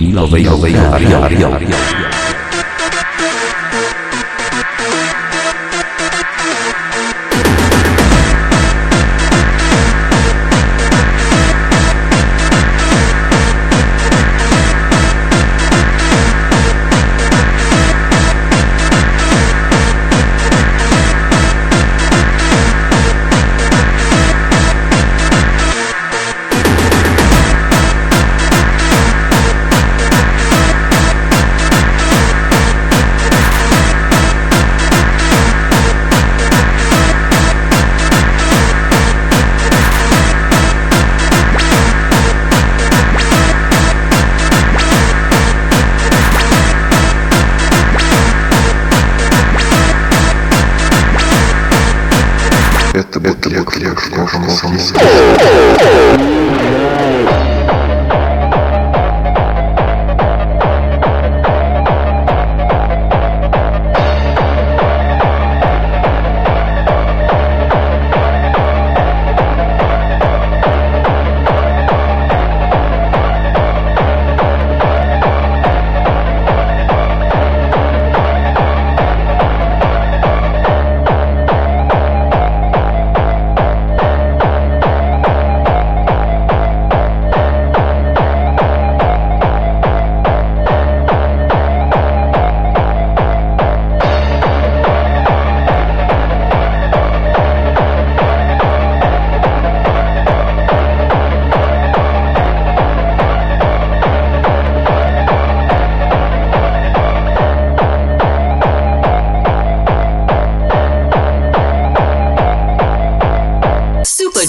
一老为有为有而 Это бутлег Лешков Лешков